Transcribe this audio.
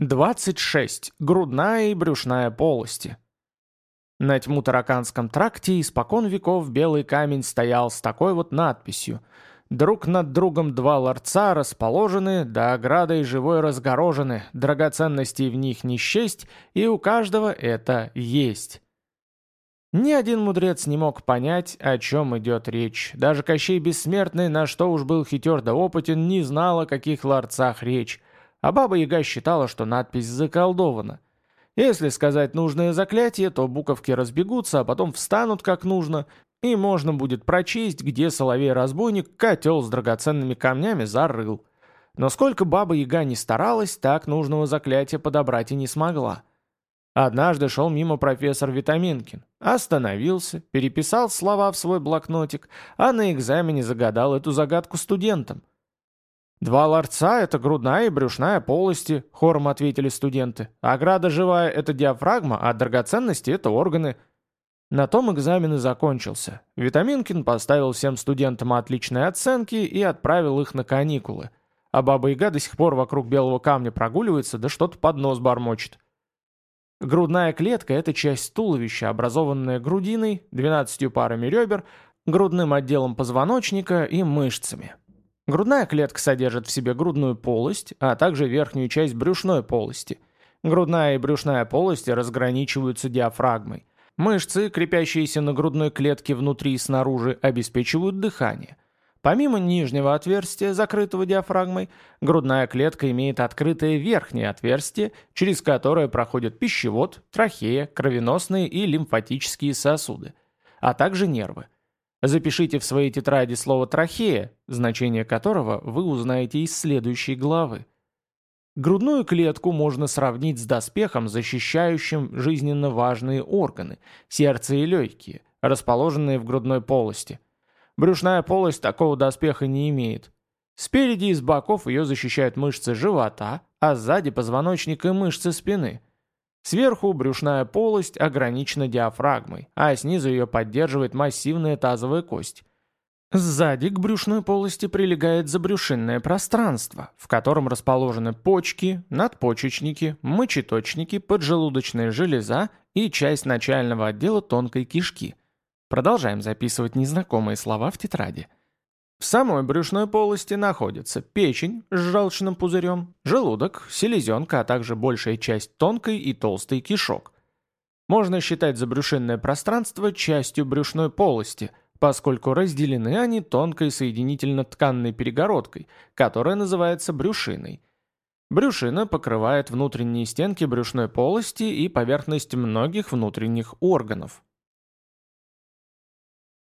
26. Грудная и брюшная полости. На тьму тараканском тракте испокон веков белый камень стоял с такой вот надписью «Друг над другом два ларца расположены, да оградой живой разгорожены, драгоценностей в них не счесть, и у каждого это есть». Ни один мудрец не мог понять, о чем идет речь. Даже Кощей Бессмертный, на что уж был хитер да опытен, не знал, о каких ларцах речь. А Баба-Яга считала, что надпись заколдована. Если сказать нужное заклятие, то буковки разбегутся, а потом встанут как нужно, и можно будет прочесть, где Соловей-разбойник котел с драгоценными камнями зарыл. Но сколько Баба-Яга не старалась, так нужного заклятия подобрать и не смогла. Однажды шел мимо профессор Витаминкин. Остановился, переписал слова в свой блокнотик, а на экзамене загадал эту загадку студентам. «Два ларца — это грудная и брюшная полости», — хором ответили студенты. «Ограда живая — это диафрагма, а драгоценности — это органы». На том экзамен и закончился. Витаминкин поставил всем студентам отличные оценки и отправил их на каникулы. А Баба-Яга до сих пор вокруг белого камня прогуливается, да что-то под нос бормочет. Грудная клетка – это часть туловища, образованная грудиной, 12 парами ребер, грудным отделом позвоночника и мышцами. Грудная клетка содержит в себе грудную полость, а также верхнюю часть брюшной полости. Грудная и брюшная полости разграничиваются диафрагмой. Мышцы, крепящиеся на грудной клетке внутри и снаружи, обеспечивают дыхание. Помимо нижнего отверстия, закрытого диафрагмой, грудная клетка имеет открытое верхнее отверстие, через которое проходят пищевод, трахея, кровеносные и лимфатические сосуды, а также нервы. Запишите в своей тетради слово «трахея», значение которого вы узнаете из следующей главы. Грудную клетку можно сравнить с доспехом, защищающим жизненно важные органы – сердце и легкие, расположенные в грудной полости. Брюшная полость такого доспеха не имеет. Спереди и с боков ее защищают мышцы живота, а сзади позвоночник и мышцы спины – Сверху брюшная полость ограничена диафрагмой, а снизу ее поддерживает массивная тазовая кость. Сзади к брюшной полости прилегает забрюшинное пространство, в котором расположены почки, надпочечники, мочеточники, поджелудочная железа и часть начального отдела тонкой кишки. Продолжаем записывать незнакомые слова в тетради. В самой брюшной полости находятся печень с желчным пузырем, желудок, селезенка, а также большая часть тонкой и толстой кишок. Можно считать забрюшинное пространство частью брюшной полости, поскольку разделены они тонкой соединительно-тканной перегородкой, которая называется брюшиной. Брюшина покрывает внутренние стенки брюшной полости и поверхность многих внутренних органов.